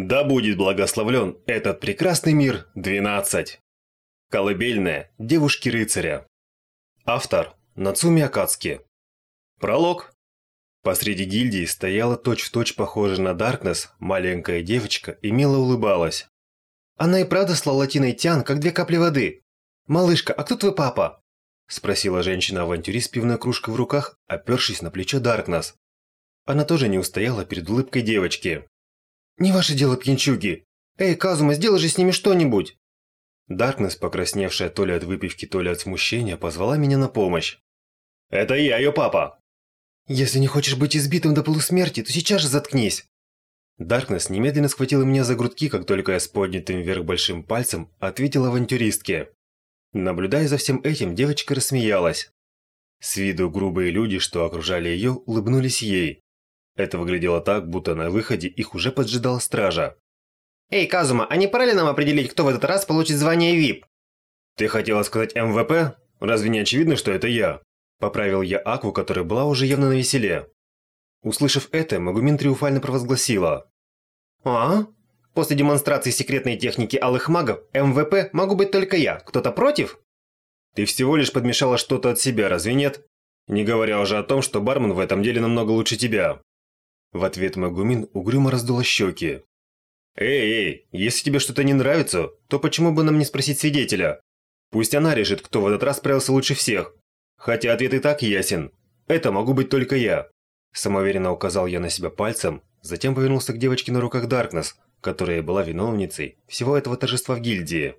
Да будет благословлен этот прекрасный мир 12. Колыбельная девушки-рыцаря. Автор Нацуми Акацки. Пролог. Посреди гильдии стояла точь-в-точь похожая на Даркнесс маленькая девочка и мило улыбалась. Она и правда слала Тиной Тян, как две капли воды. «Малышка, а кто твой папа?» Спросила женщина-авантюрист пивной кружкой в руках, опершись на плечо Даркнесс. Она тоже не устояла перед улыбкой девочки. «Не ваше дело, пьянчуги! Эй, Казума, сделай же с ними что-нибудь!» Даркнесс, покрасневшая то ли от выпивки, то ли от смущения, позвала меня на помощь. «Это я, ее папа!» «Если не хочешь быть избитым до полусмерти, то сейчас же заткнись!» Даркнесс немедленно схватила меня за грудки, как только я с поднятым вверх большим пальцем ответил авантюристке. Наблюдая за всем этим, девочка рассмеялась. С виду грубые люди, что окружали ее, улыбнулись ей. Это выглядело так, будто на выходе их уже поджидала стража. «Эй, Казума, а не пора ли нам определить, кто в этот раз получит звание VIP?» «Ты хотела сказать MVP? Разве не очевидно, что это я?» Поправил я Акву, которая была уже явно на веселе. Услышав это, Магумин триумфально провозгласила. «А? После демонстрации секретной техники алых магов, MVP могу быть только я. Кто-то против?» «Ты всего лишь подмешала что-то от себя, разве нет? Не говоря уже о том, что бармен в этом деле намного лучше тебя». В ответ Магумин угрюмо раздула щеки. «Эй, эй, если тебе что-то не нравится, то почему бы нам не спросить свидетеля? Пусть она решит, кто в этот раз справился лучше всех. Хотя ответ и так ясен. Это могу быть только я». Самоуверенно указал я на себя пальцем, затем повернулся к девочке на руках Даркнесс, которая была виновницей всего этого торжества в гильдии.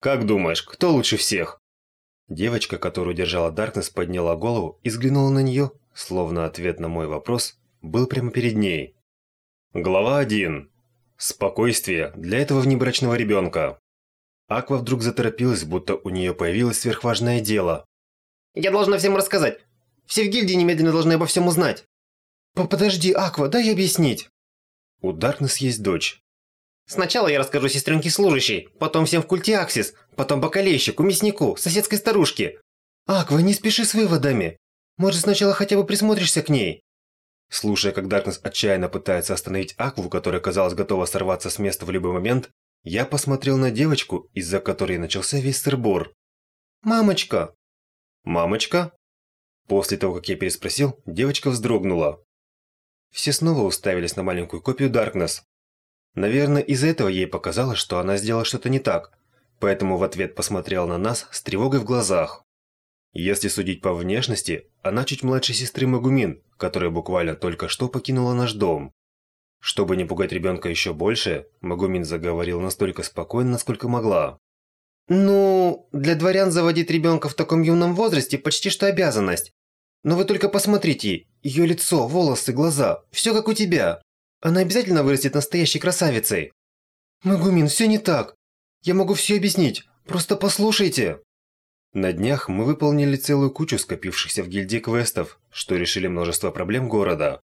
«Как думаешь, кто лучше всех?» Девочка, которую держала Даркнесс, подняла голову и взглянула на нее, словно ответ на мой вопрос был прямо перед ней. Глава 1. Спокойствие для этого внебрачного ребенка. Аква вдруг заторопилась, будто у нее появилось сверхважное дело. «Я должна всем рассказать. Все в гильдии немедленно должны обо всем узнать». «Подожди, Аква, дай объяснить». У Даркнесс есть дочь. Сначала я расскажу сестренке служащей, потом всем в культе Аксис, потом бокалейщику, мяснику, соседской старушке. Аква, не спеши с выводами. Может, сначала хотя бы присмотришься к ней? Слушая, как Даркнесс отчаянно пытается остановить Акву, которая, казалось, готова сорваться с места в любой момент, я посмотрел на девочку, из-за которой начался весь сырбор. «Мамочка!» «Мамочка?» После того, как я переспросил, девочка вздрогнула. Все снова уставились на маленькую копию Даркнесс. Наверное, из-за этого ей показалось, что она сделала что-то не так, поэтому в ответ посмотрела на нас с тревогой в глазах. Если судить по внешности, она чуть младше сестры Магумин, которая буквально только что покинула наш дом. Чтобы не пугать ребенка еще больше, Магумин заговорил настолько спокойно, насколько могла. «Ну, для дворян заводить ребенка в таком юном возрасте почти что обязанность. Но вы только посмотрите, ее лицо, волосы, глаза, все как у тебя. Она обязательно вырастет настоящей красавицей». «Магумин, все не так. Я могу все объяснить, просто послушайте». На днях мы выполнили целую кучу скопившихся в гильдии квестов, что решили множество проблем города.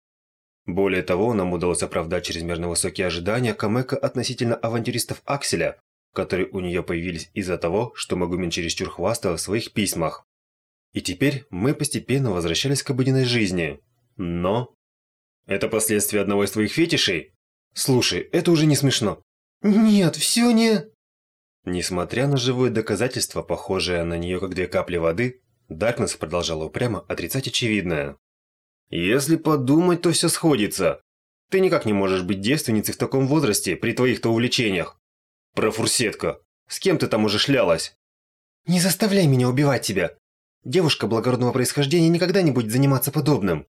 Более того, нам удалось оправдать чрезмерно высокие ожидания Камека относительно авантюристов Акселя, которые у нее появились из-за того, что Магумин чересчур хвастал в своих письмах. И теперь мы постепенно возвращались к обыденной жизни. Но... Это последствия одного из твоих фетишей? Слушай, это уже не смешно. Нет, все не... Несмотря на живое доказательство, похожее на нее как две капли воды, Даркнесс продолжала упрямо отрицать очевидное. «Если подумать, то все сходится. Ты никак не можешь быть девственницей в таком возрасте при твоих-то увлечениях. Профурсетка, с кем ты там уже шлялась?» «Не заставляй меня убивать тебя. Девушка благородного происхождения никогда не будет заниматься подобным».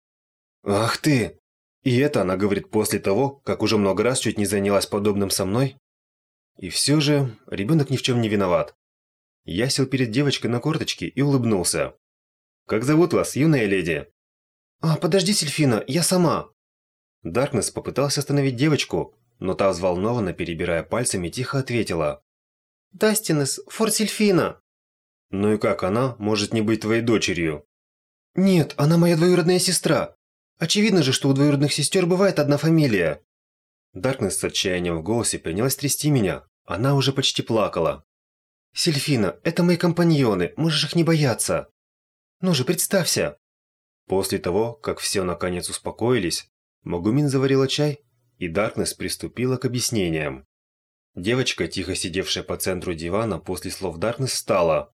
«Ах ты!» И это она говорит после того, как уже много раз чуть не занялась подобным со мной? И все же, ребенок ни в чем не виноват. Я сел перед девочкой на корточки и улыбнулся. «Как зовут вас, юная леди?» «А, подожди, Сельфина, я сама!» Даркнесс попытался остановить девочку, но та взволнованно, перебирая пальцами, тихо ответила. «Дастинес, Форт Сельфина!» «Ну и как она может не быть твоей дочерью?» «Нет, она моя двоюродная сестра. Очевидно же, что у двоюродных сестер бывает одна фамилия». Даркнесс с отчаянием в голосе принялась трясти меня. Она уже почти плакала. «Сильфина, это мои компаньоны, можешь их не бояться. Ну же, представься!» После того, как все наконец успокоились, Магумин заварила чай, и Даркнесс приступила к объяснениям. Девочка, тихо сидевшая по центру дивана, после слов Даркнесс встала.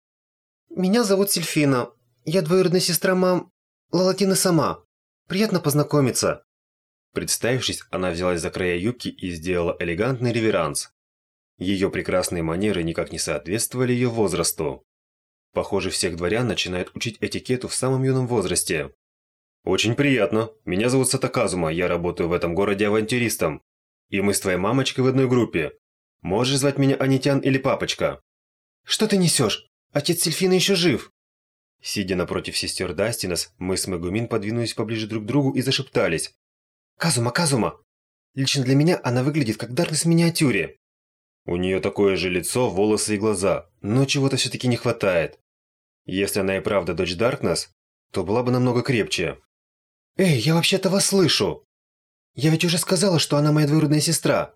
«Меня зовут Сильфина. Я двоюродная сестра мам... Лалатины сама. Приятно познакомиться». Представившись, она взялась за края юбки и сделала элегантный реверанс. Ее прекрасные манеры никак не соответствовали ее возрасту. Похоже, всех дворян начинают учить этикету в самом юном возрасте. «Очень приятно. Меня зовут Сатаказума, я работаю в этом городе авантюристом. И мы с твоей мамочкой в одной группе. Можешь звать меня Анитян или папочка?» «Что ты несешь? Отец Сельфина еще жив!» Сидя напротив сестер Дастинас, мы с Мегумин подвинулись поближе друг к другу и зашептались. «Казума, Казума! Лично для меня она выглядит как Даркнесс в миниатюре!» У нее такое же лицо, волосы и глаза, но чего-то все-таки не хватает. Если она и правда дочь Даркнесс, то была бы намного крепче. «Эй, я вообще-то вас слышу! Я ведь уже сказала, что она моя двоюродная сестра.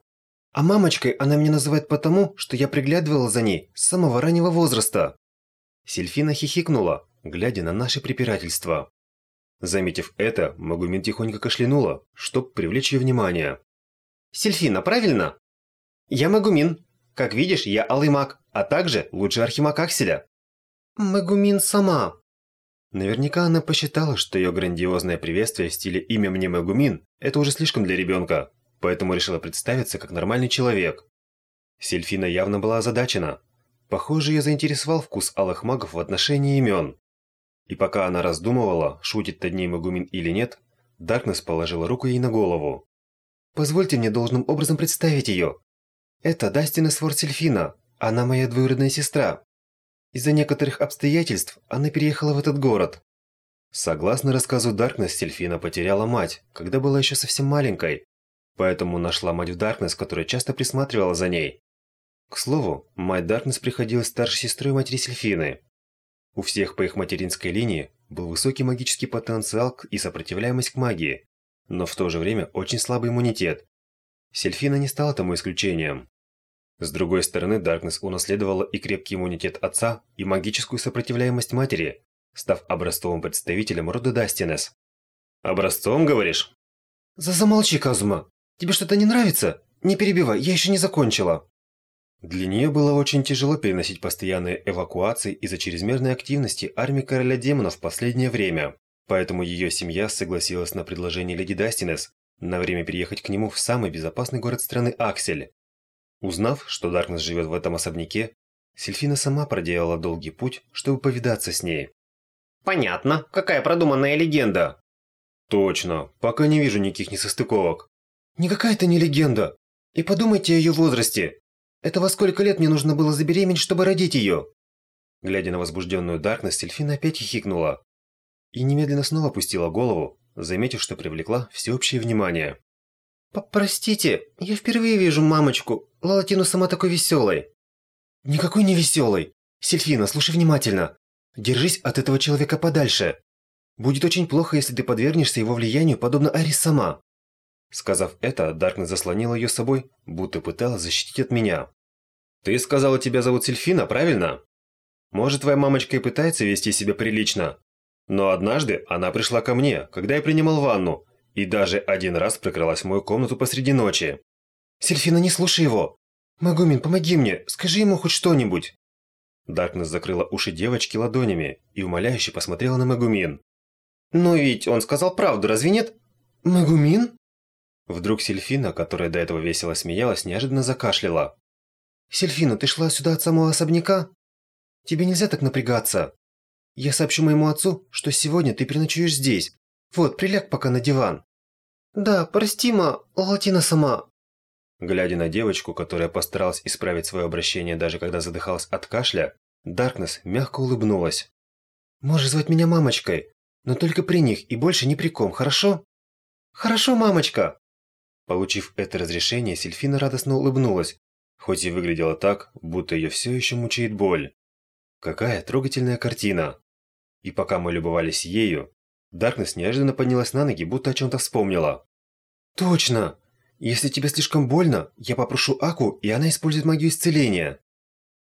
А мамочкой она меня называет потому, что я приглядывала за ней с самого раннего возраста». Сельфина хихикнула, глядя на наше препирательство. Заметив это, Магумин тихонько кашлянула, чтобы привлечь ее внимание. «Сельфина, правильно?» «Я Магумин. Как видишь, я алый маг, а также лучший архимаг Акселя». «Магумин сама». Наверняка она посчитала, что ее грандиозное приветствие в стиле «Имя мне Магумин» – это уже слишком для ребенка, поэтому решила представиться как нормальный человек. Сельфина явно была озадачена. Похоже, ее заинтересовал вкус алых магов в отношении имен. И пока она раздумывала, шутит над ней Магумин или нет, Даркнесс положила руку ей на голову. «Позвольте мне должным образом представить ее. Это Дастина Сворд Сельфина, она моя двоюродная сестра. Из-за некоторых обстоятельств она переехала в этот город». Согласно рассказу Даркнесс, Сельфина потеряла мать, когда была еще совсем маленькой, Поэтому нашла мать в Даркнесс, которая часто присматривала за ней. К слову, мать Даркнесс приходилась старшей сестрой матери Сельфины. У всех по их материнской линии был высокий магический потенциал и сопротивляемость к магии, но в то же время очень слабый иммунитет. Сельфина не стала тому исключением. С другой стороны, Даркнесс унаследовала и крепкий иммунитет отца, и магическую сопротивляемость матери, став образцовым представителем рода Дастинес. «Образцом, говоришь?» «Замолчи, Казума! Тебе что-то не нравится? Не перебивай, я еще не закончила. Для нее было очень тяжело переносить постоянные эвакуации из-за чрезмерной активности армии короля демонов в последнее время. Поэтому ее семья согласилась на предложение леди Дастинес на время переехать к нему в самый безопасный город страны Аксель. Узнав, что Даркнесс живет в этом особняке, Сельфина сама проделала долгий путь, чтобы повидаться с ней. «Понятно. Какая продуманная легенда!» «Точно. Пока не вижу никаких несостыковок. Никакая это не легенда. И подумайте о ее возрасте. Это во сколько лет мне нужно было забеременеть, чтобы родить ее?» Глядя на возбужденную Даркнесс, Сельфина опять хихикнула. И немедленно снова опустила голову, заметив, что привлекла всеобщее внимание. «Простите, я впервые вижу мамочку. Лалатину сама такой веселой». «Никакой не веселой. Сельфина, слушай внимательно. Держись от этого человека подальше. Будет очень плохо, если ты подвергнешься его влиянию, подобно Арис сама. Сказав это, Даркнесс заслонила ее собой, будто пыталась защитить от меня. «Ты сказала, тебя зовут Сельфина, правильно? Может, твоя мамочка и пытается вести себя прилично. Но однажды она пришла ко мне, когда я принимал ванну, и даже один раз прокралась в мою комнату посреди ночи». «Сельфина, не слушай его! Магумин, помоги мне, скажи ему хоть что-нибудь!» Даркнесс закрыла уши девочки ладонями и умоляюще посмотрела на Магумин. «Но ведь он сказал правду, разве нет?» «Магумин?» Вдруг Сельфина, которая до этого весело смеялась, неожиданно закашляла. «Сельфина, ты шла сюда от самого особняка? Тебе нельзя так напрягаться. Я сообщу моему отцу, что сегодня ты переночуешь здесь. Вот, приляг пока на диван». «Да, прости, ма, Латина сама». Глядя на девочку, которая постаралась исправить свое обращение даже когда задыхалась от кашля, Даркнесс мягко улыбнулась. «Можешь звать меня мамочкой, но только при них и больше ни при ком, хорошо?» «Хорошо, мамочка!» Получив это разрешение, Сельфина радостно улыбнулась, хоть и выглядела так, будто ее все еще мучает боль. Какая трогательная картина! И пока мы любовались ею, Даркнесс неожиданно поднялась на ноги, будто о чем-то вспомнила. «Точно! Если тебе слишком больно, я попрошу Аку, и она использует магию исцеления!»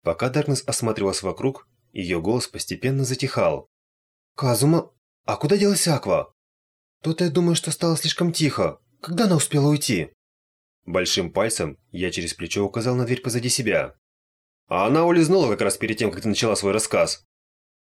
Пока Даркнесс осматривалась вокруг, ее голос постепенно затихал. «Казума, а куда делась Аква?» «То-то я думаю, что стало слишком тихо. Когда она успела уйти?» Большим пальцем я через плечо указал на дверь позади себя. А она улизнула как раз перед тем, как ты начала свой рассказ.